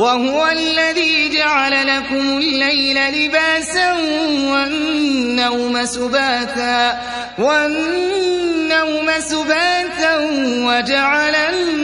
وهو الذي جعل لكم الليل لباسا والنوم سباتا والنوم سباتا وجعل النوم